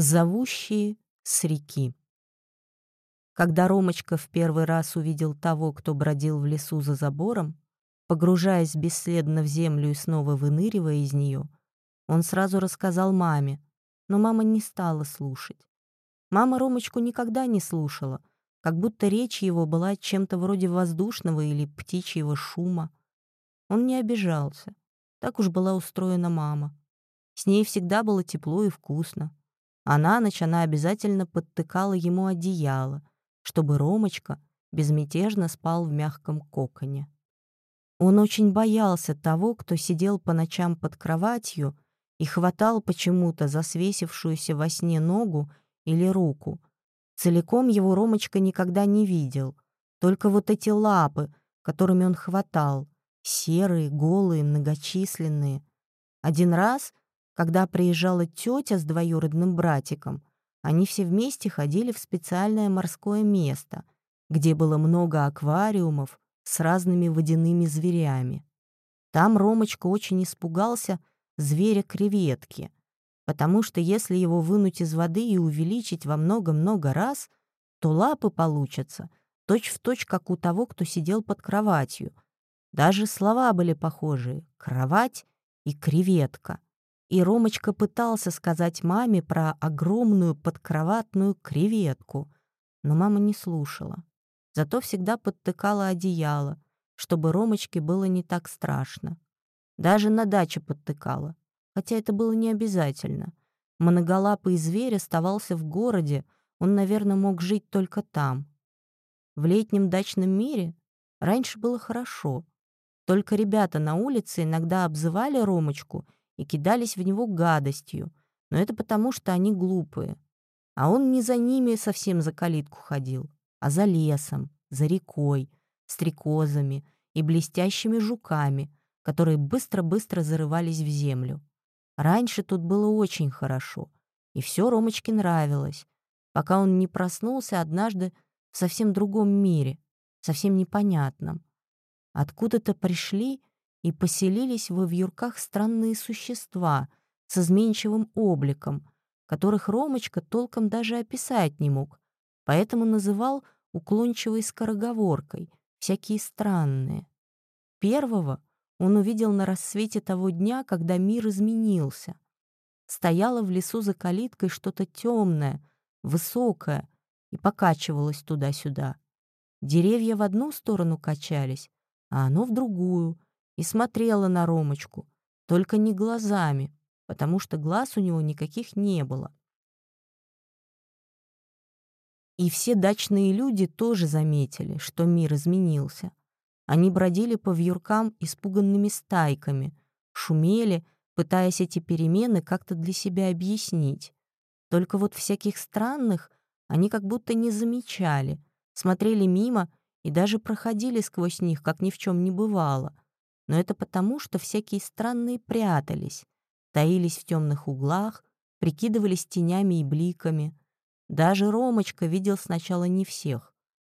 Зовущие с реки. Когда Ромочка в первый раз увидел того, кто бродил в лесу за забором, погружаясь бесследно в землю и снова выныривая из нее, он сразу рассказал маме, но мама не стала слушать. Мама Ромочку никогда не слушала, как будто речь его была чем-то вроде воздушного или птичьего шума. Он не обижался. Так уж была устроена мама. С ней всегда было тепло и вкусно а на ночь она обязательно подтыкала ему одеяло, чтобы Ромочка безмятежно спал в мягком коконе. Он очень боялся того, кто сидел по ночам под кроватью и хватал почему-то за свесившуюся во сне ногу или руку. Целиком его Ромочка никогда не видел, только вот эти лапы, которыми он хватал, серые, голые, многочисленные. Один раз когда приезжала тетя с двоюродным братиком, они все вместе ходили в специальное морское место, где было много аквариумов с разными водяными зверями. Там Ромочка очень испугался зверя-креветки, потому что если его вынуть из воды и увеличить во много-много раз, то лапы получатся точь-в-точь, точь, как у того, кто сидел под кроватью. Даже слова были похожие — кровать и креветка — и Ромочка пытался сказать маме про огромную подкроватную креветку, но мама не слушала. Зато всегда подтыкала одеяло, чтобы Ромочке было не так страшно. Даже на даче подтыкала, хотя это было не обязательно. Многолапый зверь оставался в городе, он, наверное, мог жить только там. В летнем дачном мире раньше было хорошо. Только ребята на улице иногда обзывали Ромочку — и кидались в него гадостью, но это потому, что они глупые. А он не за ними совсем за калитку ходил, а за лесом, за рекой, стрекозами и блестящими жуками, которые быстро-быстро зарывались в землю. Раньше тут было очень хорошо, и все Ромочке нравилось, пока он не проснулся однажды в совсем другом мире, совсем непонятном. Откуда-то пришли и поселились во вьюрках странные существа с изменчивым обликом, которых Ромочка толком даже описать не мог, поэтому называл уклончивой скороговоркой, всякие странные. Первого он увидел на рассвете того дня, когда мир изменился. Стояло в лесу за калиткой что-то темное, высокое, и покачивалось туда-сюда. Деревья в одну сторону качались, а оно в другую, и смотрела на Ромочку, только не глазами, потому что глаз у него никаких не было. И все дачные люди тоже заметили, что мир изменился. Они бродили по вьюркам испуганными стайками, шумели, пытаясь эти перемены как-то для себя объяснить. Только вот всяких странных они как будто не замечали, смотрели мимо и даже проходили сквозь них, как ни в чем не бывало — но это потому, что всякие странные прятались, таились в темных углах, прикидывались тенями и бликами. Даже Ромочка видел сначала не всех.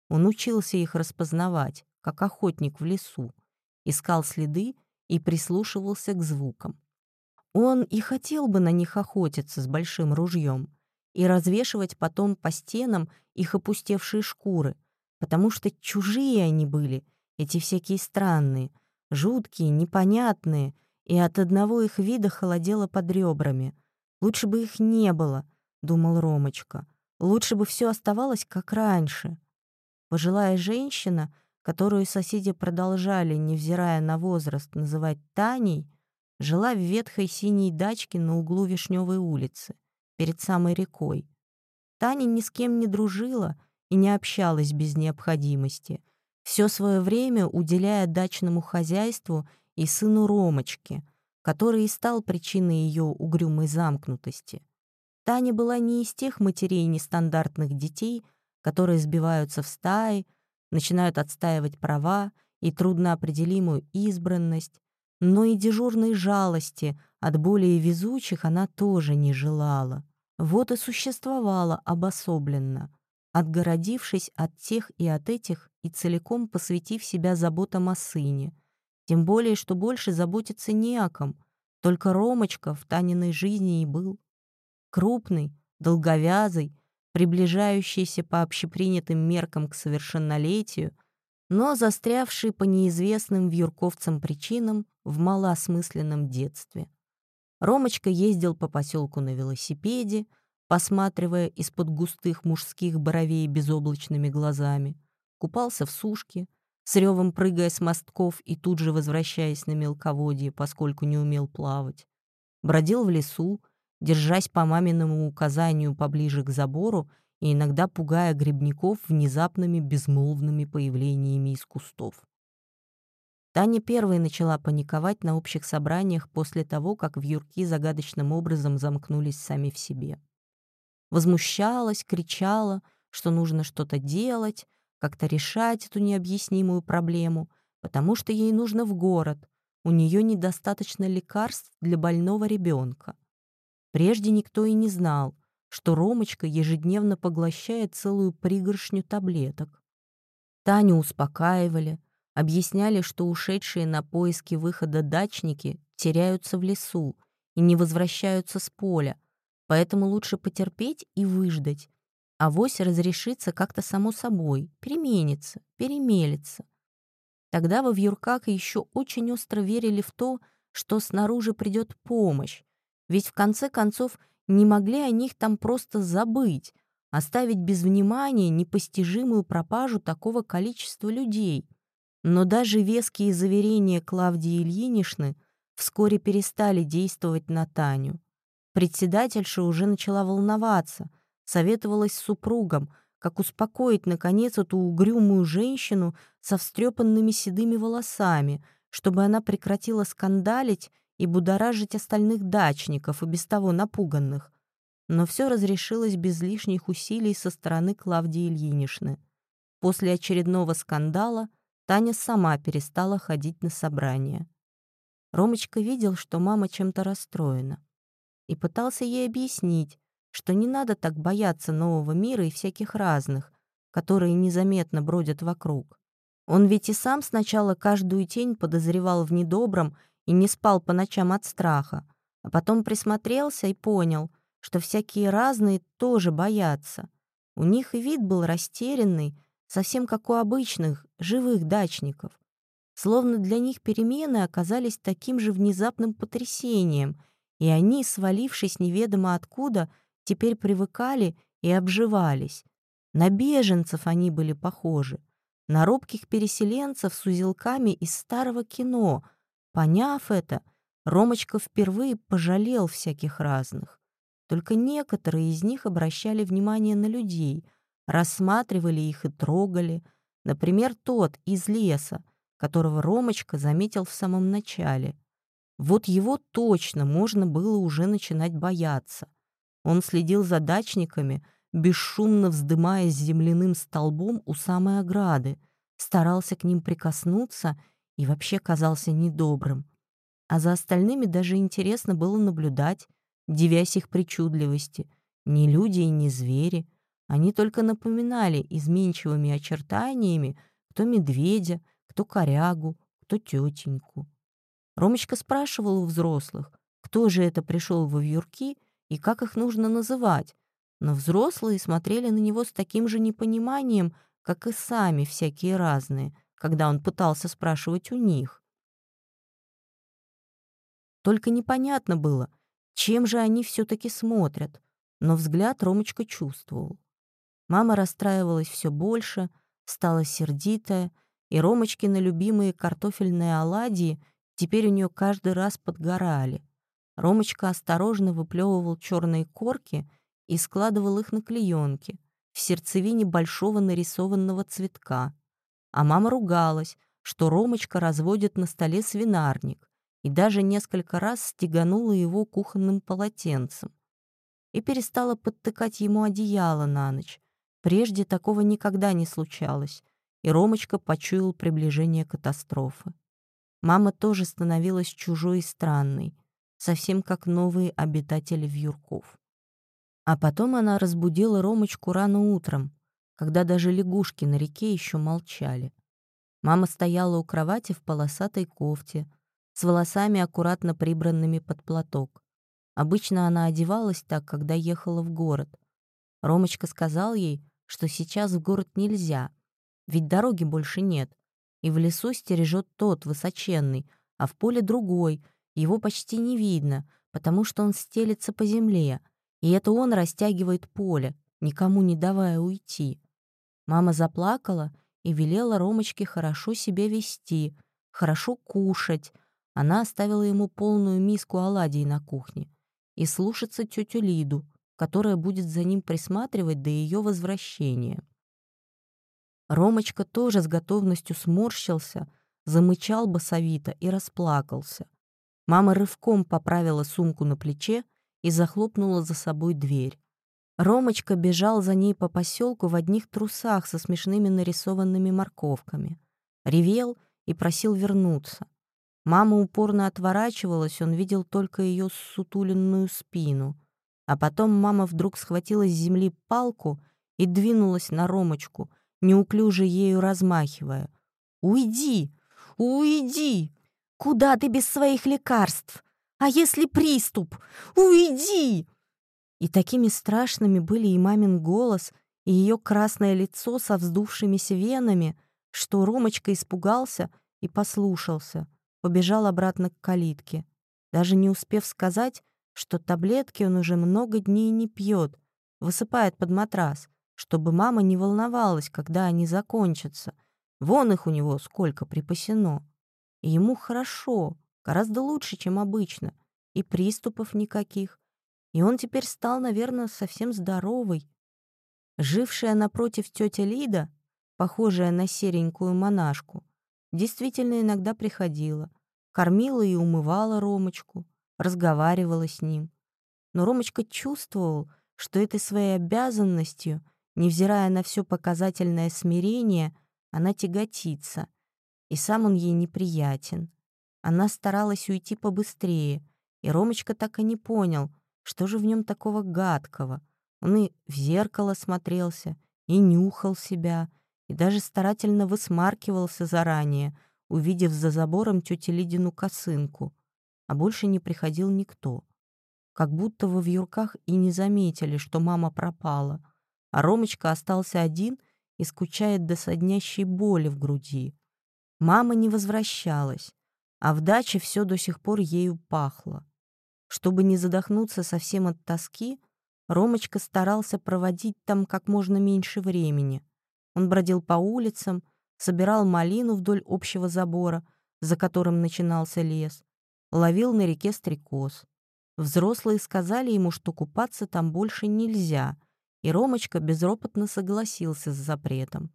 Он учился их распознавать, как охотник в лесу, искал следы и прислушивался к звукам. Он и хотел бы на них охотиться с большим ружьем и развешивать потом по стенам их опустевшие шкуры, потому что чужие они были, эти всякие странные, Жуткие, непонятные, и от одного их вида холодело под ребрами. Лучше бы их не было, думал Ромочка. Лучше бы все оставалось как раньше. Пожилая женщина, которую соседи продолжали, невзирая на возраст, называть Таней, жила в ветхой синей дачке на углу Вишневой улицы, перед самой рекой. Таня ни с кем не дружила и не общалась без необходимости, все свое время уделяя дачному хозяйству и сыну Ромочке, который и стал причиной ее угрюмой замкнутости. Таня была не из тех матерей нестандартных детей, которые сбиваются в стаи, начинают отстаивать права и трудноопределимую избранность, но и дежурной жалости от более везучих она тоже не желала. Вот и существовала обособленно, отгородившись от тех и от этих и целиком посвятив себя заботам о сыне. Тем более, что больше заботиться не о ком, только Ромочка в Таниной жизни и был. Крупный, долговязый, приближающийся по общепринятым меркам к совершеннолетию, но застрявший по неизвестным вьюрковцам причинам в малоосмысленном детстве. Ромочка ездил по поселку на велосипеде, посматривая из-под густых мужских бровей безоблачными глазами, купался в сушке, с ревом прыгая с мостков и тут же возвращаясь на мелководье, поскольку не умел плавать. Бродил в лесу, держась по маминому указанию поближе к забору и иногда пугая грибников внезапными безмолвными появлениями из кустов. Таня первой начала паниковать на общих собраниях после того, как вьюрки загадочным образом замкнулись сами в себе. Возмущалась, кричала, что нужно что-то делать, как-то решать эту необъяснимую проблему, потому что ей нужно в город, у нее недостаточно лекарств для больного ребенка. Прежде никто и не знал, что Ромочка ежедневно поглощает целую пригоршню таблеток. Таню успокаивали, объясняли, что ушедшие на поиски выхода дачники теряются в лесу и не возвращаются с поля, поэтому лучше потерпеть и выждать. а вось разрешится как-то само собой, переменится, перемелится. Тогда во вьюрках еще очень остро верили в то, что снаружи придет помощь, ведь в конце концов не могли о них там просто забыть, оставить без внимания непостижимую пропажу такого количества людей. Но даже веские заверения Клавдии Ильиничны вскоре перестали действовать на Таню. Председательша уже начала волноваться, советовалась с супругом, как успокоить, наконец, эту угрюмую женщину со встрепанными седыми волосами, чтобы она прекратила скандалить и будоражить остальных дачников и без того напуганных. Но все разрешилось без лишних усилий со стороны Клавдии Ильиничны. После очередного скандала Таня сама перестала ходить на собрания. Ромочка видел, что мама чем-то расстроена, и пытался ей объяснить, что не надо так бояться нового мира и всяких разных, которые незаметно бродят вокруг. Он ведь и сам сначала каждую тень подозревал в недобром и не спал по ночам от страха, а потом присмотрелся и понял, что всякие разные тоже боятся. У них и вид был растерянный, совсем как у обычных, живых дачников. Словно для них перемены оказались таким же внезапным потрясением, и они, свалившись неведомо откуда, теперь привыкали и обживались. На беженцев они были похожи, на робких переселенцев с узелками из старого кино. Поняв это, Ромочка впервые пожалел всяких разных. Только некоторые из них обращали внимание на людей — рассматривали их и трогали. Например, тот из леса, которого Ромочка заметил в самом начале. Вот его точно можно было уже начинать бояться. Он следил за дачниками, бесшумно вздымаясь земляным столбом у самой ограды, старался к ним прикоснуться и вообще казался недобрым. А за остальными даже интересно было наблюдать, девясь их причудливости. Ни люди и ни звери — они только напоминали изменчивыми очертаниями кто медведя, кто корягу, кто тетеньку. Ромочка спрашивал у взрослых, кто же это пришел во вьюрки и как их нужно называть, но взрослые смотрели на него с таким же непониманием, как и сами всякие разные, когда он пытался спрашивать у них. Только непонятно было, чем же они все-таки смотрят, но взгляд Ромочка чувствовал. Мама расстраивалась все больше, стала сердитая, и Ромочкины любимые картофельные оладьи теперь у нее каждый раз подгорали. Ромочка осторожно выплевывал черные корки и складывал их на клеенки в сердцевине большого нарисованного цветка. А мама ругалась, что Ромочка разводит на столе свинарник и даже несколько раз стеганула его кухонным полотенцем. И перестала подтыкать ему одеяло на ночь, Прежде такого никогда не случалось, и Ромочка почуял приближение катастрофы. Мама тоже становилась чужой и странной, совсем как новые обитатели вьюрков. А потом она разбудила Ромочку рано утром, когда даже лягушки на реке еще молчали. Мама стояла у кровати в полосатой кофте, с волосами аккуратно прибранными под платок. Обычно она одевалась так, когда ехала в город. Ромочка сказал ей, что сейчас в город нельзя, ведь дороги больше нет, и в лесу стережет тот, высоченный, а в поле другой, его почти не видно, потому что он стелется по земле, и это он растягивает поле, никому не давая уйти. Мама заплакала и велела Ромочке хорошо себя вести, хорошо кушать. Она оставила ему полную миску оладий на кухне и слушаться тетю Лиду, которая будет за ним присматривать до ее возвращения. Ромочка тоже с готовностью сморщился, замычал басовито и расплакался. Мама рывком поправила сумку на плече и захлопнула за собой дверь. Ромочка бежал за ней по поселку в одних трусах со смешными нарисованными морковками. Ревел и просил вернуться. Мама упорно отворачивалась, он видел только ее сутуленную спину. А потом мама вдруг схватила с земли палку и двинулась на Ромочку, неуклюже ею размахивая. «Уйди! Уйди! Куда ты без своих лекарств? А если приступ? Уйди!» И такими страшными были и мамин голос, и ее красное лицо со вздувшимися венами, что Ромочка испугался и послушался, побежал обратно к калитке, даже не успев сказать, что таблетки он уже много дней не пьет, высыпает под матрас, чтобы мама не волновалась, когда они закончатся. Вон их у него сколько припасено. И ему хорошо, гораздо лучше, чем обычно, и приступов никаких. И он теперь стал, наверное, совсем здоровый. Жившая напротив тетя Лида, похожая на серенькую монашку, действительно иногда приходила, кормила и умывала Ромочку, разговаривала с ним. Но Ромочка чувствовал, что этой своей обязанностью, невзирая на все показательное смирение, она тяготится, и сам он ей неприятен. Она старалась уйти побыстрее, и Ромочка так и не понял, что же в нем такого гадкого? Он и в зеркало смотрелся, и нюхал себя, и даже старательно высмаркивался заранее, увидев за забором тетю Лидину косынку. А больше не приходил никто. Как будто во вьюрках и не заметили, что мама пропала, а Ромочка остался один и скучает до соднящей боли в груди. Мама не возвращалась, а в даче все до сих пор ею пахло. Чтобы не задохнуться совсем от тоски, Ромочка старался проводить там как можно меньше времени. Он бродил по улицам, собирал малину вдоль общего забора, за которым начинался лес, ловил на реке стрекоз. Взрослые сказали ему, что купаться там больше нельзя, и Ромочка безропотно согласился с запретом.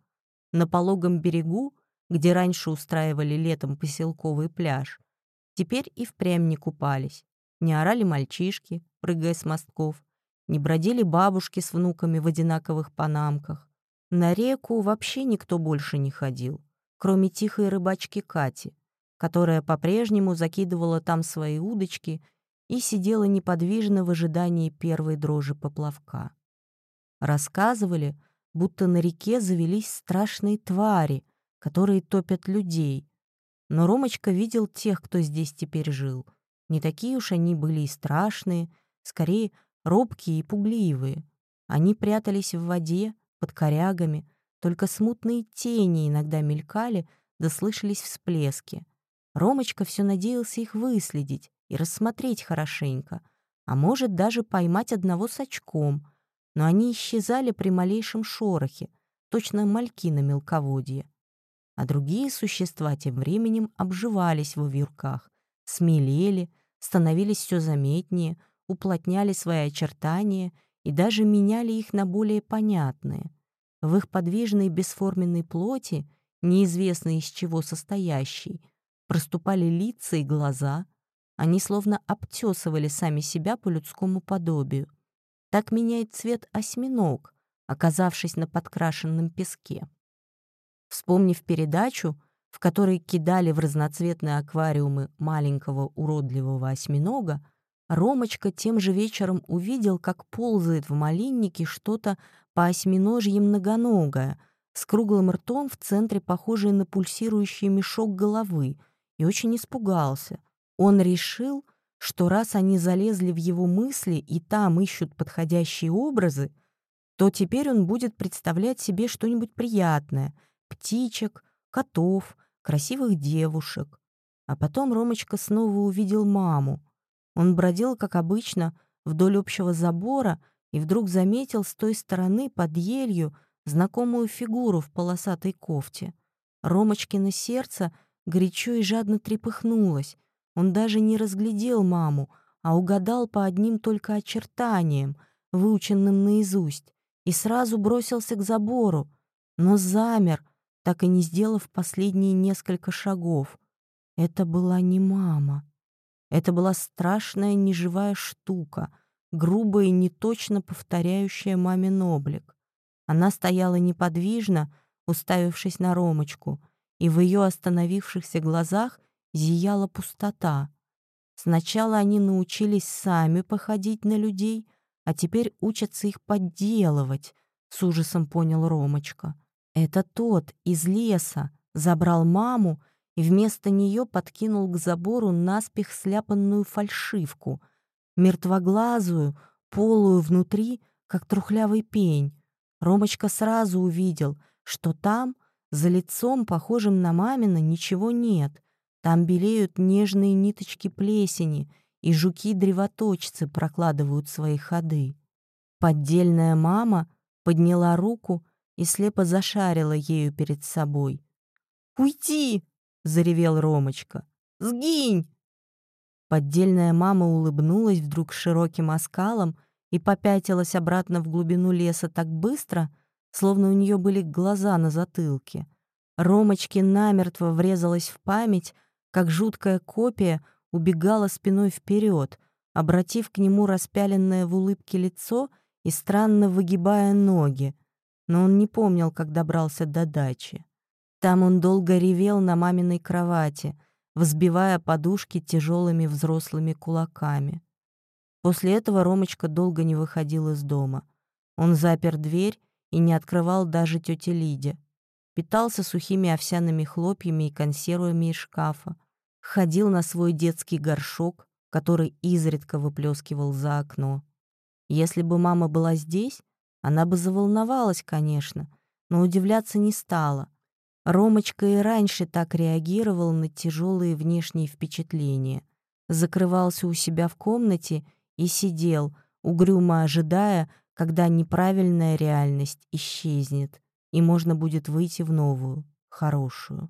На пологом берегу, где раньше устраивали летом поселковый пляж, теперь и впрямь не купались. Не орали мальчишки, прыгая с мостков, не бродили бабушки с внуками в одинаковых панамках. На реку вообще никто больше не ходил, кроме тихой рыбачки Кати, которая по-прежнему закидывала там свои удочки и сидела неподвижно в ожидании первой дрожи поплавка. Рассказывали, будто на реке завелись страшные твари, которые топят людей. Но Ромочка видел тех, кто здесь теперь жил, не такие уж они были и страшные, скорее робкие и пугливые. Они прятались в воде, под корягами, только смутные тени иногда мелькали, да слышались всплески. Ромочка все надеялся их выследить и рассмотреть хорошенько, а может даже поймать одного с очком, но они исчезали при малейшем шорохе, точно мальки на мелководье. А другие существа тем временем обживались в вьюрках, смелели, становились все заметнее, уплотняли свои очертания и даже меняли их на более понятные. В их подвижной бесформенной плоти, неизвестно из чего состоящей, проступали лица и глаза, они словно обтесывали сами себя по людскому подобию. Так меняет цвет осьминог, оказавшись на подкрашенном песке. Вспомнив передачу, в которой кидали в разноцветные аквариумы маленького уродливого осьминога, Ромочка тем же вечером увидел, как ползает в малиннике что-то по осьминожье многоногое, с круглым ртом в центре похожий на пульсирующий мешок головы, и очень испугался. Он решил, что раз они залезли в его мысли и там ищут подходящие образы, то теперь он будет представлять себе что-нибудь приятное — птичек, котов, красивых девушек. А потом Ромочка снова увидел маму. Он бродил, как обычно, вдоль общего забора и вдруг заметил с той стороны под елью знакомую фигуру в полосатой кофте. Ромочкино сердце горячо и жадно трепыхнулось. Он даже не разглядел маму, а угадал по одним только очертаниям, выученным наизусть, и сразу бросился к забору, но замер, так и не сделав последние несколько шагов. Это была не мама. Это была страшная неживая штука, грубая и неточно повторяющая мамин облик. Она стояла неподвижно, уставившись на Ромочку, и в ее остановившихся глазах зияла пустота. Сначала они научились сами походить на людей, а теперь учатся их подделывать, с ужасом понял Ромочка. Это тот из леса забрал маму и вместо нее подкинул к забору наспех сляпанную фальшивку, мертвоглазую, полую внутри, как трухлявый пень. Ромочка сразу увидел, что там, за лицом, похожим на мамина, ничего нет. Там белеют нежные ниточки плесени, и жуки-древоточцы прокладывают свои ходы. Поддельная мама подняла руку и слепо зашарила ею перед собой. «Уйди!» — заревел Ромочка. «Сгинь!» Поддельная мама улыбнулась вдруг широким оскалом и попятилась обратно в глубину леса так быстро, словно у нее были глаза на затылке. Ромочке намертво врезалась в память, как жуткая копия убегала спиной вперед, обратив к нему распяленное в улыбке лицо и странно выгибая ноги. Но он не помнил, как добрался до дачи. Там он долго ревел на маминой кровати, взбивая подушки тяжелыми взрослыми кулаками. После этого Ромочка долго не выходил из дома. Он запер дверь и не открывал даже тете Лиде. Питался сухими овсяными хлопьями и консервами из шкафа ходил на свой детский горшок, который изредка выплескивал за окно. Если бы мама была здесь, она бы заволновалась, конечно, но удивляться не стала. Ромочка и раньше так реагировал на тяжелые внешние впечатления. Закрывался у себя в комнате и сидел, угрюмо ожидая, когда неправильная реальность исчезнет, и можно будет выйти в новую, хорошую.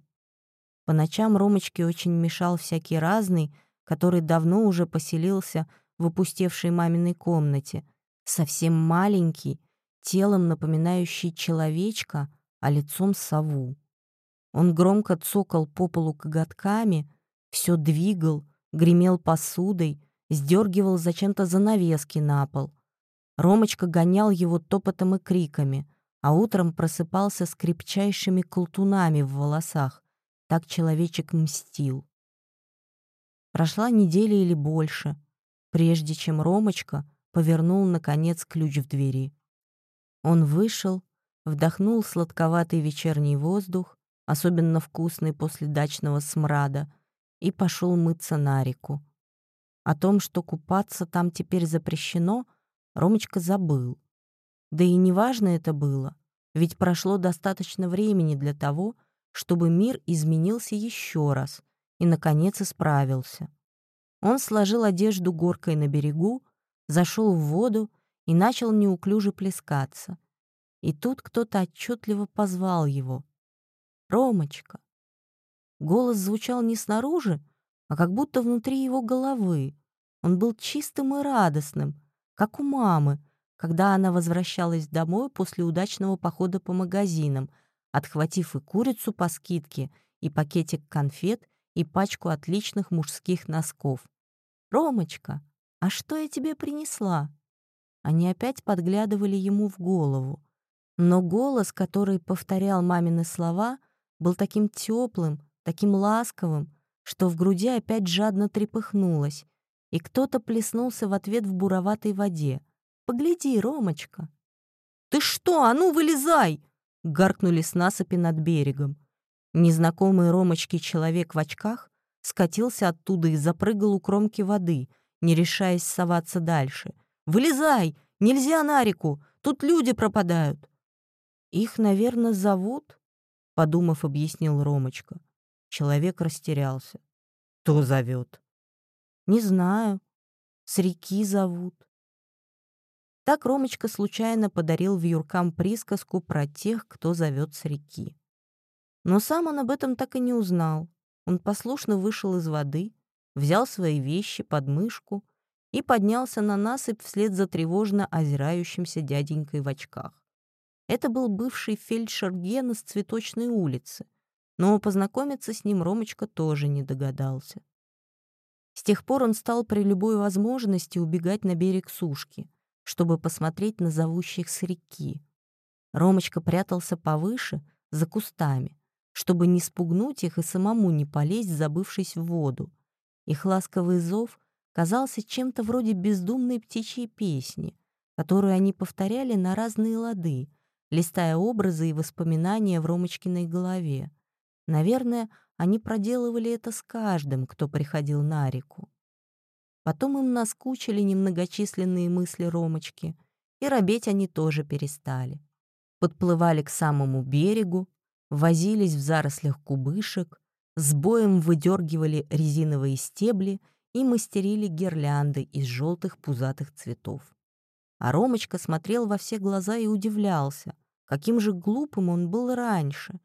По ночам Ромочке очень мешал всякий разный, который давно уже поселился в опустевшей маминой комнате, совсем маленький, телом напоминающий человечка, а лицом сову. Он громко цокал по полу коготками, все двигал, гремел посудой, сдергивал зачем-то занавески на пол. Ромочка гонял его топотом и криками, а утром просыпался с крепчайшими колтунами в волосах, так человечек мстил. Прошла неделя или больше, прежде чем Ромочка повернул, наконец, ключ в двери. Он вышел, вдохнул сладковатый вечерний воздух, особенно вкусный после дачного смрада, и пошел мыться на реку. О том, что купаться там теперь запрещено, Ромочка забыл. Да и неважно это было, ведь прошло достаточно времени для того, чтобы мир изменился еще раз и, наконец, исправился. Он сложил одежду горкой на берегу, зашел в воду и начал неуклюже плескаться. И тут кто-то отчетливо позвал его. «Ромочка!» Голос звучал не снаружи, а как будто внутри его головы. Он был чистым и радостным, как у мамы, когда она возвращалась домой после удачного похода по магазинам — отхватив и курицу по скидке, и пакетик конфет, и пачку отличных мужских носков. «Ромочка, а что я тебе принесла?» Они опять подглядывали ему в голову. Но голос, который повторял мамины слова, был таким теплым, таким ласковым, что в груди опять жадно трепыхнулось, и кто-то плеснулся в ответ в буроватой воде. «Погляди, Ромочка!» «Ты что? А ну, вылезай!» Гаркнули с насыпи над берегом. Незнакомый Ромочки человек в очках скатился оттуда и запрыгал у кромки воды, не решаясь соваться дальше. «Вылезай! Нельзя на реку! Тут люди пропадают!» «Их, наверное, зовут?» — подумав, объяснил Ромочка. Человек растерялся. «Кто зовет?» «Не знаю. С реки зовут». Так Ромочка случайно подарил вьюркам присказку про тех, кто зовет с реки. Но сам он об этом так и не узнал. Он послушно вышел из воды, взял свои вещи под мышку и поднялся на насыпь вслед за тревожно озирающимся дяденькой в очках. Это был бывший фельдшер Гена с цветочной улицы, но познакомиться с ним Ромочка тоже не догадался. С тех пор он стал при любой возможности убегать на берег сушки, чтобы посмотреть на зовущих с реки. Ромочка прятался повыше, за кустами, чтобы не спугнуть их и самому не полезть, забывшись в воду. Их ласковый зов казался чем-то вроде бездумной птичьей песни, которую они повторяли на разные лады, листая образы и воспоминания в Ромочкиной голове. Наверное, они проделывали это с каждым, кто приходил на реку. Потом им наскучили немногочисленные мысли Ромочки, и робеть они тоже перестали. Подплывали к самому берегу, возились в зарослях кубышек, с боем выдергивали резиновые стебли и мастерили гирлянды из желтых пузатых цветов. А Ромочка смотрел во все глаза и удивлялся, каким же глупым он был раньше.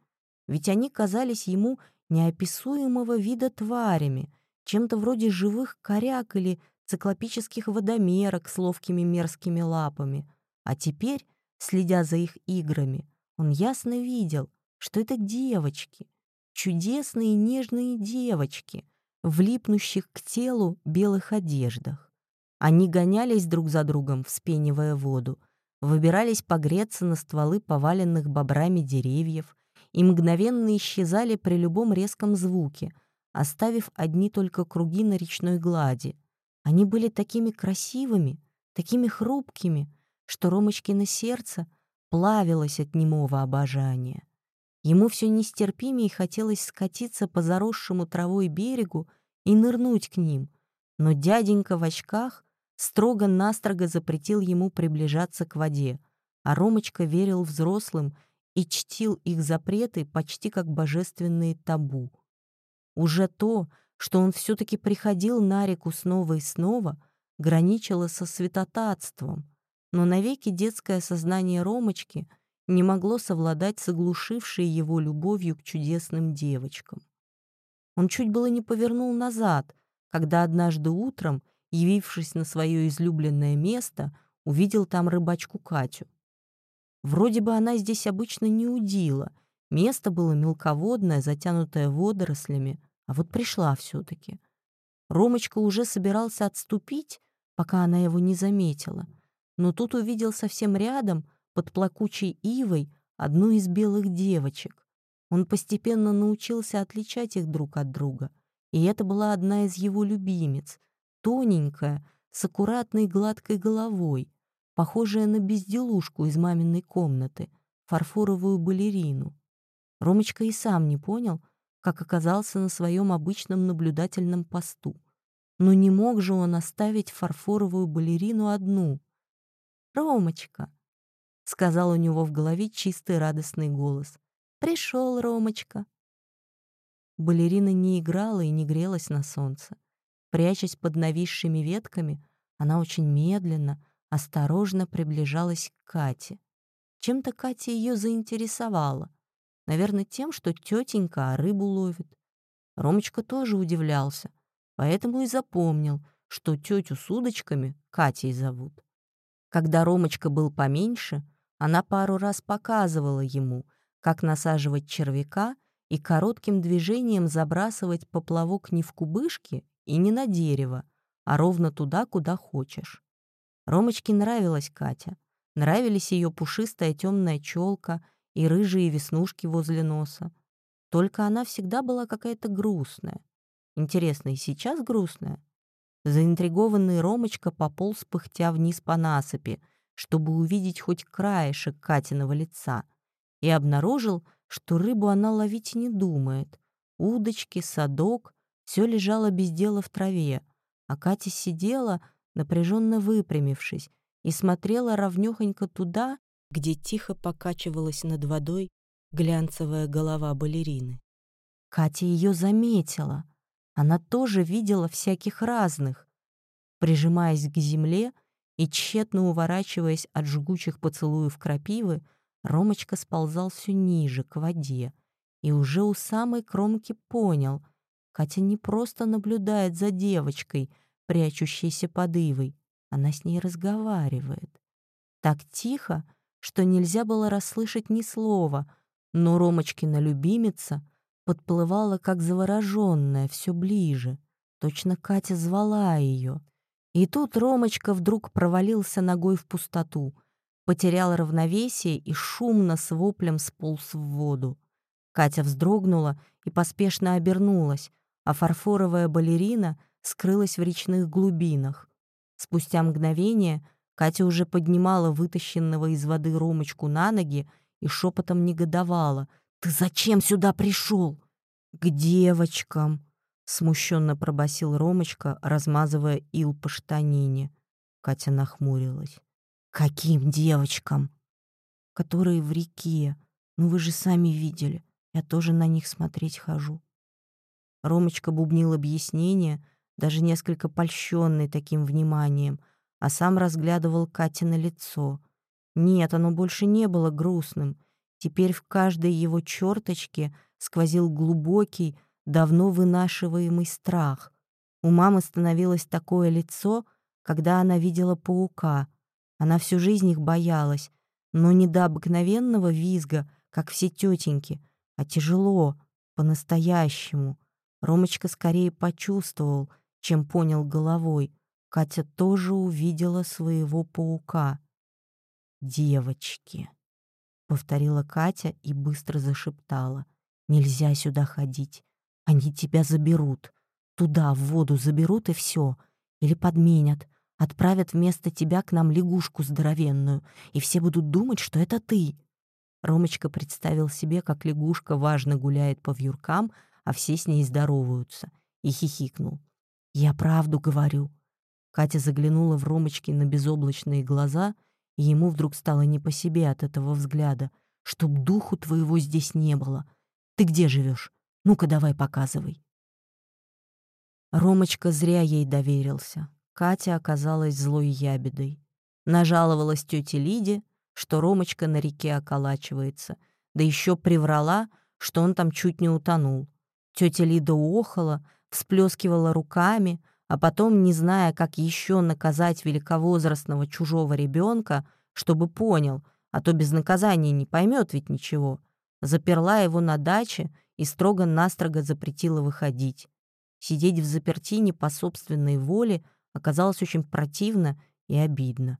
Ведь они казались ему неописуемого вида тварями, чем-то вроде живых коряк или циклопических водомерок с ловкими мерзкими лапами. А теперь, следя за их играми, он ясно видел, что это девочки, чудесные нежные девочки, влипнущих к телу белых одеждах. Они гонялись друг за другом, вспенивая воду, выбирались погреться на стволы поваленных бобрами деревьев и мгновенно исчезали при любом резком звуке, оставив одни только круги на речной глади. Они были такими красивыми, такими хрупкими, что Ромочкино сердце плавилось от немого обожания. Ему все нестерпимее хотелось скатиться по заросшему травой берегу и нырнуть к ним, но дяденька в очках строго-настрого запретил ему приближаться к воде, а Ромочка верил взрослым и чтил их запреты почти как божественные табу. Уже то, что он все-таки приходил на реку снова и снова, граничило со святотатством, но навеки детское сознание Ромочки — не могло совладать с оглушившей его любовью к чудесным девочкам. Он чуть было не повернул назад, когда однажды утром, явившись на свое излюбленное место, увидел там рыбачку Катю. Вроде бы она здесь обычно не удила, место было мелководное, затянутое водорослями, а вот пришла все-таки. Ромочка уже собирался отступить, пока она его не заметила, но тут увидел совсем рядом — под плакучей ивой одну из белых девочек. Он постепенно научился отличать их друг от друга, и это была одна из его любимец, тоненькая, с аккуратной гладкой головой, похожая на безделушку из маминой комнаты, фарфоровую балерину. Ромочка и сам не понял, как оказался на своем обычном наблюдательном посту. Но не мог же он оставить фарфоровую балерину одну. «Ромочка, сказал у него в голове чистый радостный голос. «Пришел, Ромочка!» Балерина не играла и не грелась на солнце. Прячась под нависшими ветками, она очень медленно, осторожно приближалась к Кате. Чем-то Катя ее заинтересовала. Наверное, тем, что тетенька рыбу ловит. Ромочка тоже удивлялся, поэтому и запомнил, что тетю с удочками Катей зовут. Когда Ромочка был поменьше, она пару раз показывала ему, как насаживать червяка и коротким движением забрасывать поплавок не в кубышки и не на дерево, а ровно туда, куда хочешь. Ромочке нравилась Катя. Нравились ее пушистая темная челка и рыжие веснушки возле носа. Только она всегда была какая-то грустная. Интересно, и сейчас грустная? Заинтригованный Ромочка пополз пыхтя вниз по насыпи, чтобы увидеть хоть краешек Катиного лица, и обнаружил, что рыбу она ловить не думает. Удочки, садок — все лежало без дела в траве, а Катя сидела, напряженно выпрямившись, и смотрела ровнёхонько туда, где тихо покачивалась над водой глянцевая голова балерины. Катя ее заметила. Она тоже видела всяких разных. Прижимаясь к земле и тщетно уворачиваясь от жгучих поцелуев крапивы, Ромочка сползал все ниже, к воде, и уже у самой кромки понял, Катя не просто наблюдает за девочкой, прячущейся под ивой, она с ней разговаривает. Так тихо, что нельзя было расслышать ни слова, но Ромочкина любимица подплывала, как завороженная, все ближе. Точно Катя звала ее. И тут Ромочка вдруг провалился ногой в пустоту, потерял равновесие и шумно с воплем сполз в воду. Катя вздрогнула и поспешно обернулась, а фарфоровая балерина скрылась в речных глубинах. Спустя мгновение Катя уже поднимала вытащенного из воды Ромочку на ноги и шепотом негодовала. «Ты зачем сюда пришел?» «К девочкам», — смущенно пробасил Ромочка, размазывая ил по штанине. Катя нахмурилась. «Каким девочкам?» «Которые в реке. Ну вы же сами видели. Я тоже на них смотреть хожу». Ромочка бубнил объяснение, даже несколько польщенный таким вниманием, а сам разглядывал Катя на лицо. Нет, оно больше не было грустным. Теперь в каждой его черточке сквозил глубокий, давно вынашиваемый страх. У мамы становилось такое лицо, когда она видела паука. Она всю жизнь их боялась, но не до обыкновенного визга, как все тетеньки, а тяжело, по-настоящему. Ромочка скорее почувствовал, чем понял головой. Катя тоже увидела своего паука. «Девочки», — повторила Катя и быстро зашептала. «Нельзя сюда ходить. Они тебя заберут. Туда, в воду заберут и все. Или подменят. Отправят вместо тебя к нам лягушку здоровенную, и все будут думать, что это ты». Ромочка представил себе, как лягушка важно гуляет по вьюркам, а все с ней здороваются, и хихикнул. «Я правду говорю». Катя заглянула в Ромочки на безоблачные глаза — и ему вдруг стало не по себе от этого взгляда. «Чтоб духу твоего здесь не было. Ты где живешь? Ну-ка давай показывай». Ромочка зря ей доверился. Катя оказалась злой ябедой. Нажаловалась тете Лиде, что Ромочка на реке околачивается, да еще приврала, что он там чуть не утонул. Тетя Лида уохала, всплескивала руками, а потом, не зная, как еще наказать великовозрастного чужого ребенка, чтобы понял, а то без наказания не поймет ведь ничего, заперла его на даче и строго-настрого запретила выходить. Сидеть в запертине по собственной воле оказалось очень противно и обидно.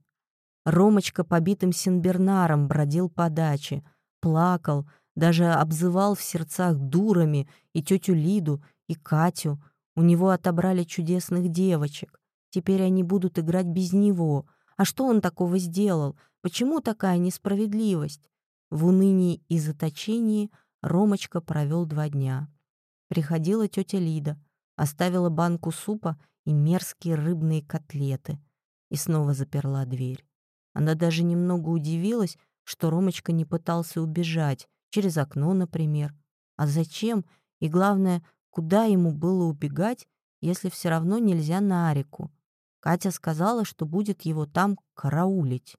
Ромочка побитым синбернаром бродил по даче, плакал, даже обзывал в сердцах дурами и тетю Лиду, и Катю, у него отобрали чудесных девочек. Теперь они будут играть без него. А что он такого сделал? Почему такая несправедливость? В унынии и заточении Ромочка провел два дня. Приходила тетя Лида, оставила банку супа и мерзкие рыбные котлеты и снова заперла дверь. Она даже немного удивилась, что Ромочка не пытался убежать, через окно, например. А зачем? И главное, Куда ему было убегать, если все равно нельзя на реку? Катя сказала, что будет его там караулить.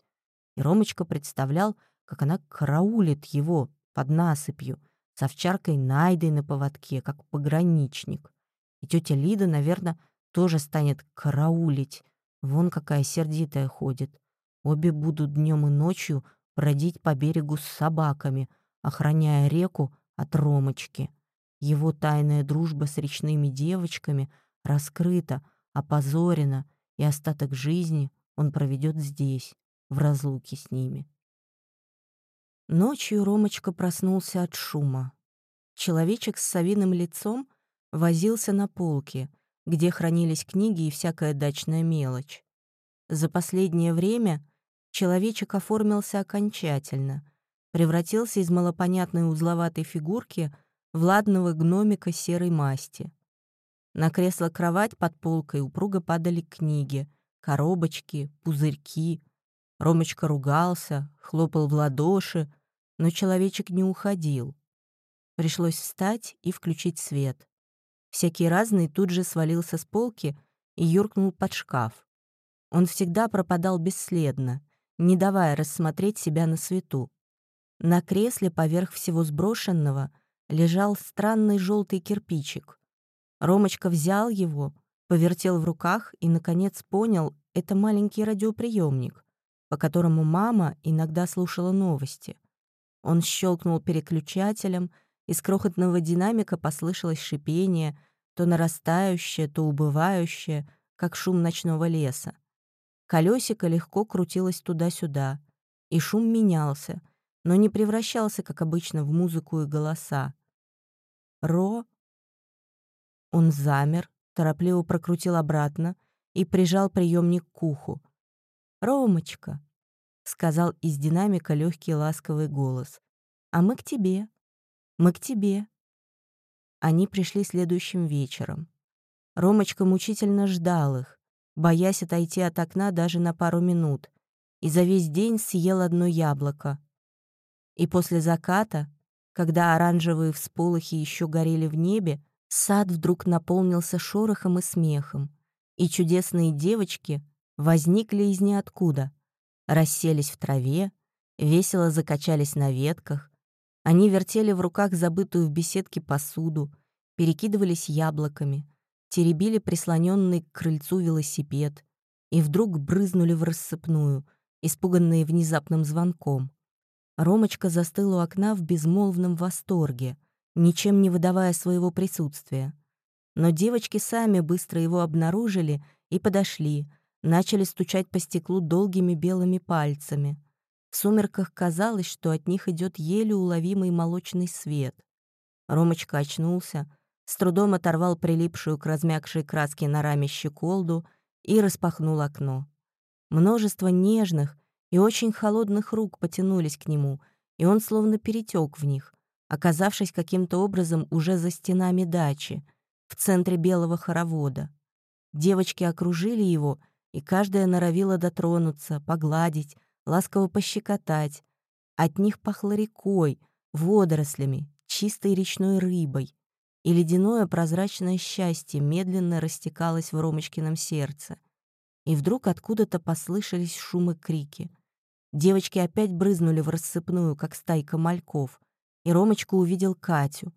И Ромочка представлял, как она караулит его под насыпью, с овчаркой Найдой на поводке, как пограничник. И тетя Лида, наверное, тоже станет караулить. Вон какая сердитая ходит. Обе будут днем и ночью бродить по берегу с собаками, охраняя реку от Ромочки. Его тайная дружба с речными девочками раскрыта, опозорена, и остаток жизни он проведет здесь, в разлуке с ними. Ночью Ромочка проснулся от шума. Человечек с совиным лицом возился на полке, где хранились книги и всякая дачная мелочь. За последнее время человечек оформился окончательно, превратился из малопонятной узловатой фигурки владного гномика серой масти. На кресло-кровать под полкой упруго падали книги, коробочки, пузырьки. Ромочка ругался, хлопал в ладоши, но человечек не уходил. Пришлось встать и включить свет. Всякий разный тут же свалился с полки и юркнул под шкаф. Он всегда пропадал бесследно, не давая рассмотреть себя на свету. На кресле поверх всего сброшенного лежал странный желтый кирпичик. Ромочка взял его, повертел в руках и, наконец, понял, это маленький радиоприемник, по которому мама иногда слушала новости. Он щелкнул переключателем, из крохотного динамика послышалось шипение, то нарастающее, то убывающее, как шум ночного леса. Колесико легко крутилось туда-сюда, и шум менялся, но не превращался, как обычно, в музыку и голоса. «Ро...» Он замер, торопливо прокрутил обратно и прижал приемник к уху. «Ромочка», — сказал из динамика легкий ласковый голос, — «а мы к тебе, мы к тебе». Они пришли следующим вечером. Ромочка мучительно ждал их, боясь отойти от окна даже на пару минут, и за весь день съел одно яблоко. И после заката, когда оранжевые всполохи еще горели в небе, сад вдруг наполнился шорохом и смехом, и чудесные девочки возникли из ниоткуда, расселись в траве, весело закачались на ветках, они вертели в руках забытую в беседке посуду, перекидывались яблоками, теребили прислоненный к крыльцу велосипед и вдруг брызнули в рассыпную, испуганные внезапным звонком. Ромочка застыл у окна в безмолвном восторге, ничем не выдавая своего присутствия. Но девочки сами быстро его обнаружили и подошли, начали стучать по стеклу долгими белыми пальцами. В сумерках казалось, что от них идет еле уловимый молочный свет. Ромочка очнулся, с трудом оторвал прилипшую к размягшей краске на раме щеколду и распахнул окно. Множество нежных и очень холодных рук потянулись к нему, и он словно перетек в них, оказавшись каким-то образом уже за стенами дачи, в центре белого хоровода. Девочки окружили его, и каждая норовила дотронуться, погладить, ласково пощекотать. От них пахло рекой, водорослями, чистой речной рыбой и ледяное прозрачное счастье медленно растекалось в Ромочкином сердце. И вдруг откуда-то послышались шумы крики. Девочки опять брызнули в рассыпную, как стайка мальков, и Ромочка увидел Катю.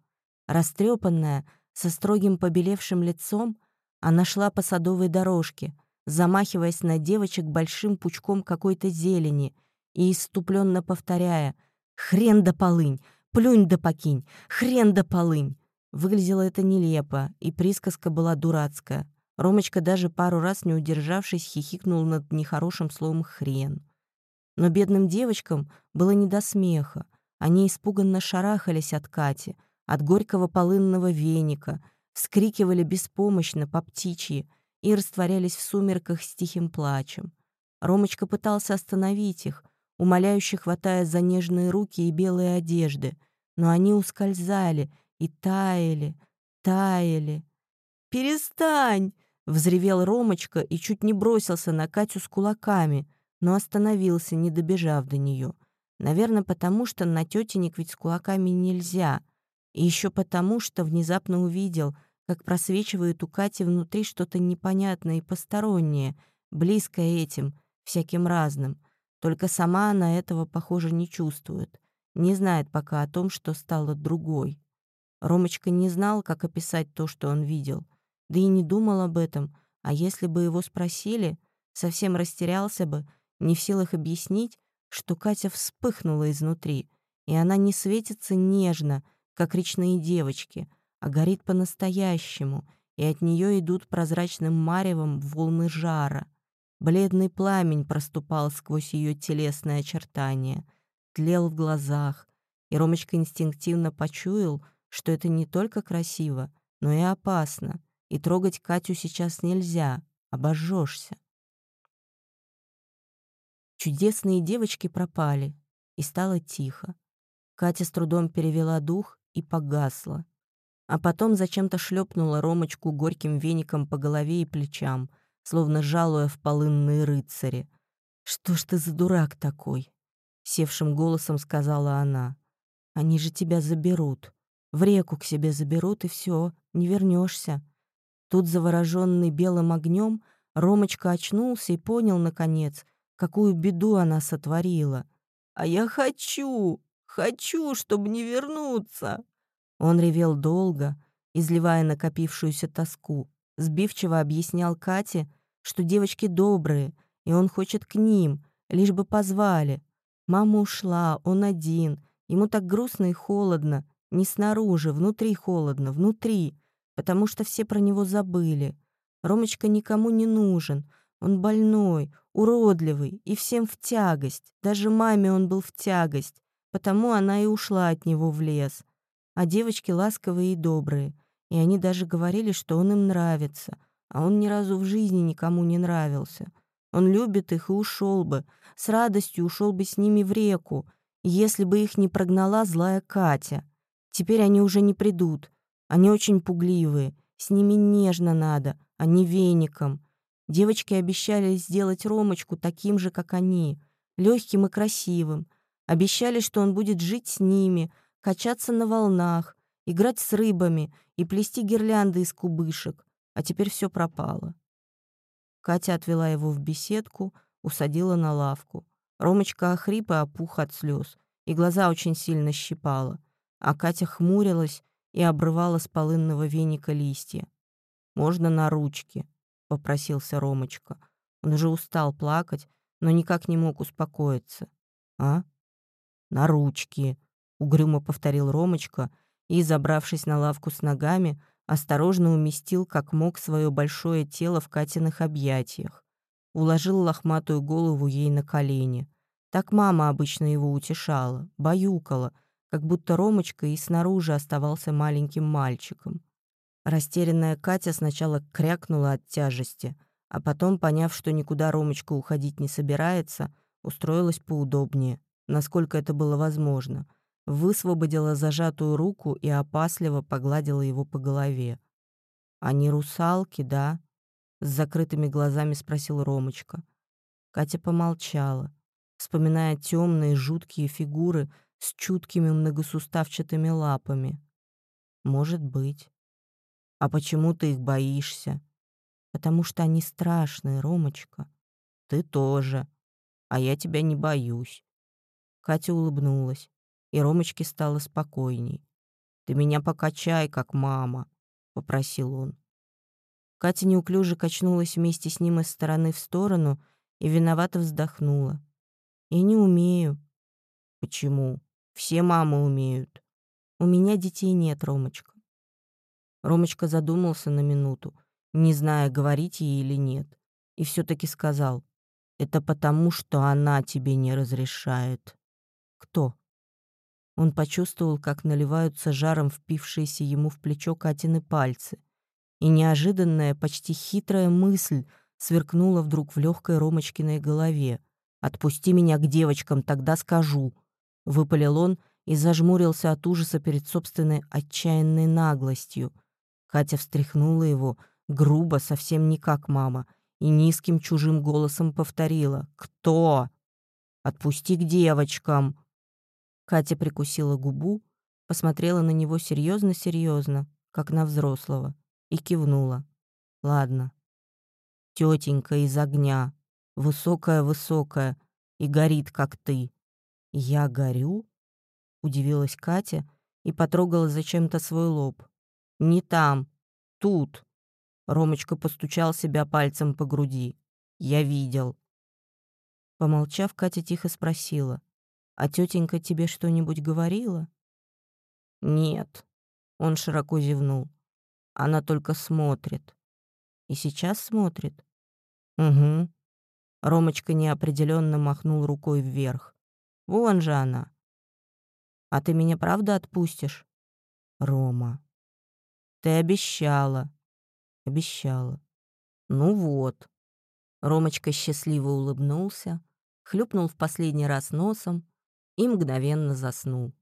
Растрепанная, со строгим побелевшим лицом, она шла по садовой дорожке, замахиваясь на девочек большим пучком какой-то зелени и иступленно повторяя «Хрен да полынь! Плюнь да покинь! Хрен да полынь!» Выглядело это нелепо, и присказка была дурацкая. Ромочка даже пару раз, не удержавшись, хихикнул над нехорошим словом «хрен». Но бедным девочкам было не до смеха. Они испуганно шарахались от Кати, от горького полынного веника, вскрикивали беспомощно по птичьи и растворялись в сумерках с тихим плачем. Ромочка пытался остановить их, умоляюще хватая за нежные руки и белые одежды, но они ускользали — и таяли, таяли. «Перестань!» — взревел Ромочка и чуть не бросился на Катю с кулаками, но остановился, не добежав до нее. Наверное, потому что на тетенек ведь с кулаками нельзя. И еще потому, что внезапно увидел, как просвечивает у Кати внутри что-то непонятное и постороннее, близкое этим, всяким разным. Только сама она этого, похоже, не чувствует. Не знает пока о том, что стала другой. Ромочка не знал, как описать то, что он видел, да и не думал об этом, а если бы его спросили, совсем растерялся бы, не в силах объяснить, что Катя вспыхнула изнутри, и она не светится нежно, как речные девочки, а горит по-настоящему, и от нее идут прозрачным маревом волны жара. Бледный пламень проступал сквозь ее телесные очертания, тлел в глазах, и Ромочка инстинктивно почуял — что это не только красиво, но и опасно, и трогать Катю сейчас нельзя, обожжешься. Чудесные девочки пропали, и стало тихо. Катя с трудом перевела дух и погасла. а потом зачем-то шлепнула Ромочку горьким веником по голове и плечам, словно жалуя в полынные рыцари. «Что ж ты за дурак такой?» — севшим голосом сказала она. «Они же тебя заберут. В реку к себе заберут, и все, не вернешься. Тут, завороженный белым огнем, Ромочка очнулся и понял, наконец, какую беду она сотворила. «А я хочу, хочу, чтобы не вернуться!» Он ревел долго, изливая накопившуюся тоску. Сбивчиво объяснял Кате, что девочки добрые, и он хочет к ним, лишь бы позвали. Мама ушла, он один, ему так грустно и холодно, не снаружи, внутри холодно, внутри, потому что все про него забыли. Ромочка никому не нужен, он больной, уродливый и всем в тягость, даже маме он был в тягость, потому она и ушла от него в лес. А девочки ласковые и добрые, и они даже говорили, что он им нравится, а он ни разу в жизни никому не нравился. Он любит их и ушел бы, с радостью ушел бы с ними в реку, если бы их не прогнала злая Катя. Теперь они уже не придут. Они очень пугливые, с ними нежно надо, а не веником. Девочки обещали сделать Ромочку таким же, как они, легким и красивым. Обещали, что он будет жить с ними, качаться на волнах, играть с рыбами и плести гирлянды из кубышек. А теперь все пропало. Катя отвела его в беседку, усадила на лавку. Ромочка охрип и опух от слез, и глаза очень сильно щипала. А Катя хмурилась и обрывала с полынного веника листья. «Можно на ручки», — попросился Ромочка. Он уже устал плакать, но никак не мог успокоиться. «А? На ручки», — угрюмо повторил Ромочка и, забравшись на лавку с ногами, осторожно уместил как мог свое большое тело в Катиных объятиях. Уложил лохматую голову ей на колени. Так мама обычно его утешала, баюкала, как будто Ромочка и снаружи оставался маленьким мальчиком. Растерянная Катя сначала крякнула от тяжести, а потом, поняв, что никуда Ромочка уходить не собирается, устроилась поудобнее, насколько это было возможно, высвободила зажатую руку и опасливо погладила его по голове. «Они русалки, да?» — с закрытыми глазами спросил Ромочка. Катя помолчала, вспоминая темные жуткие фигуры с чуткими многосуставчатыми лапами. «Может быть». «А почему ты их боишься?» «Потому что они страшные, Ромочка». «Ты тоже. А я тебя не боюсь». Катя улыбнулась и Ромочке стало спокойней. «Ты меня покачай, как мама», — попросил он. Катя неуклюже качнулась вместе с ним из стороны в сторону и виновато вздохнула. «Я не умею». «Почему? Все мамы умеют». «У меня детей нет, Ромочка». Ромочка задумался на минуту, не зная, говорить ей или нет, и все таки сказал, «Это потому, что она тебе не разрешает». «Кто?» Он почувствовал, как наливаются жаром впившиеся ему в плечо Катины пальцы. И неожиданная, почти хитрая мысль сверкнула вдруг в легкой Ромочкиной голове. «Отпусти меня к девочкам, тогда скажу», — выпалил он и зажмурился от ужаса перед собственной отчаянной наглостью. Катя встряхнула его, грубо, совсем не как мама, и низким чужим голосом повторила «Кто?» «Отпусти к девочкам!» Катя прикусила губу, посмотрела на него серьезно-серьезно, как на взрослого, и кивнула. «Ладно. Тетенька из огня, высокая-высокая, и горит, как ты». «Я горю?» — удивилась Катя и потрогала зачем-то свой лоб. «Не там, тут». Ромочка постучал себя пальцем по груди. «Я видел». Помолчав, Катя тихо спросила. А тетенька тебе что-нибудь говорила? Нет. Он широко зевнул. Она только смотрит. И сейчас смотрит? Угу. Ромочка неопределенно махнул рукой вверх. Вон же она. А ты меня правда отпустишь? Рома. Ты обещала. Обещала. Ну вот. Ромочка счастливо улыбнулся, хлюпнул в последний раз носом и мгновенно заснул.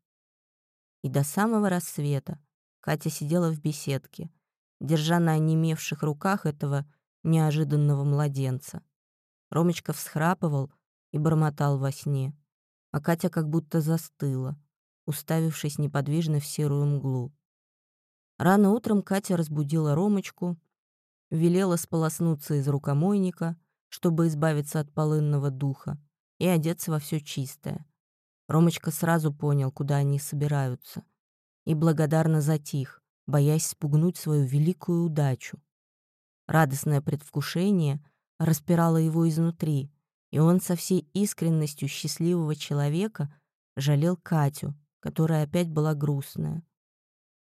И до самого рассвета, Катя сидела в беседке, держа на онемевших руках этого неожиданного младенца. Ромочка всхрапывал и бормотал во сне, а Катя как будто застыла, уставившись неподвижно в серую мглу. Рано утром Катя разбудила Ромочку, велела сполоснуться из рукомойника, чтобы избавиться от полынного духа, и одеться во все чистое. Ромочка сразу понял, куда они собираются, и благодарно затих, боясь спугнуть свою великую удачу. Радостное предвкушение распирало его изнутри, и он со всей искренностью счастливого человека жалел Катю, которая опять была грустная.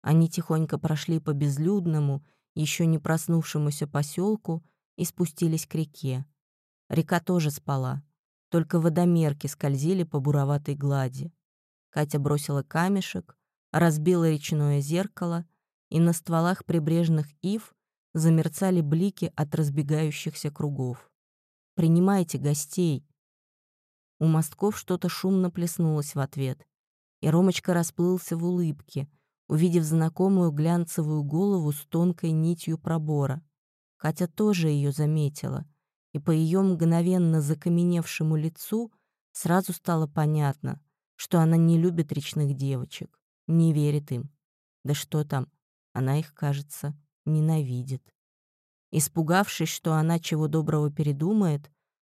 Они тихонько прошли по безлюдному, еще не проснувшемуся поселку и спустились к реке. Река тоже спала, только водомерки скользили по буроватой глади. Катя бросила камешек, разбила речное зеркало, и на стволах прибрежных ив замерцали блики от разбегающихся кругов. «Принимайте гостей!» У мостков что-то шумно плеснулось в ответ, и Ромочка расплылся в улыбке, увидев знакомую глянцевую голову с тонкой нитью пробора. Катя тоже ее заметила, и по ее мгновенно закаменевшему лицу сразу стало понятно, что она не любит речных девочек, не верит им. Да что там, она их, кажется, ненавидит. Испугавшись, что она чего доброго передумает,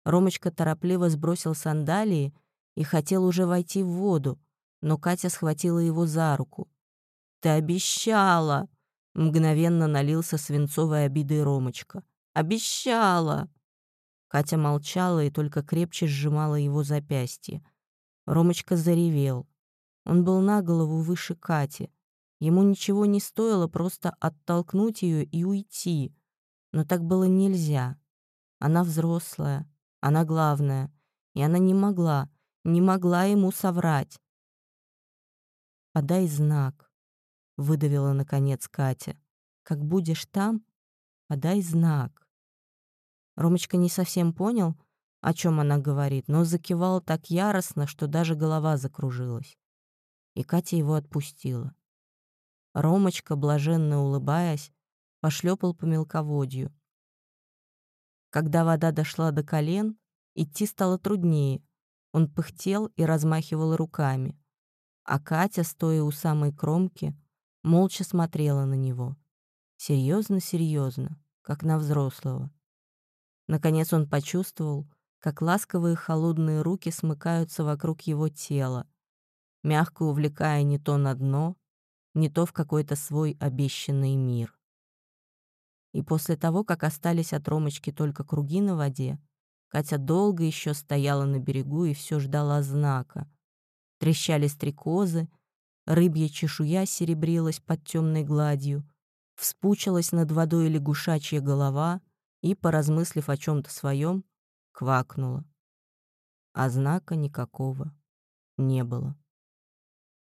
Ромочка торопливо сбросил сандалии и хотел уже войти в воду, но Катя схватила его за руку. «Ты обещала!» — мгновенно налился свинцовой обидой Ромочка. «Обещала!» Катя молчала и только крепче сжимала его запястье. Ромочка заревел. Он был на голову выше Кати. Ему ничего не стоило просто оттолкнуть ее и уйти. Но так было нельзя. Она взрослая, она главная, и она не могла, не могла ему соврать. «Подай знак», — выдавила наконец Катя. «Как будешь там, подай знак». Ромочка не совсем понял, о чем она говорит, но закивал так яростно, что даже голова закружилась. И Катя его отпустила. Ромочка, блаженно улыбаясь, пошлепал по мелководью. Когда вода дошла до колен, идти стало труднее. Он пыхтел и размахивал руками. А Катя, стоя у самой кромки, молча смотрела на него. Серьезно-серьезно, как на взрослого. Наконец он почувствовал, как ласковые холодные руки смыкаются вокруг его тела, мягко увлекая не то на дно, не то в какой-то свой обещанный мир. И после того, как остались от Ромочки только круги на воде, Катя долго еще стояла на берегу и все ждала знака. Трещали стрекозы, рыбья чешуя серебрилась под темной гладью, вспучилась над водой лягушачья голова и, поразмыслив о чем-то своем, квакнула. А знака никакого не было.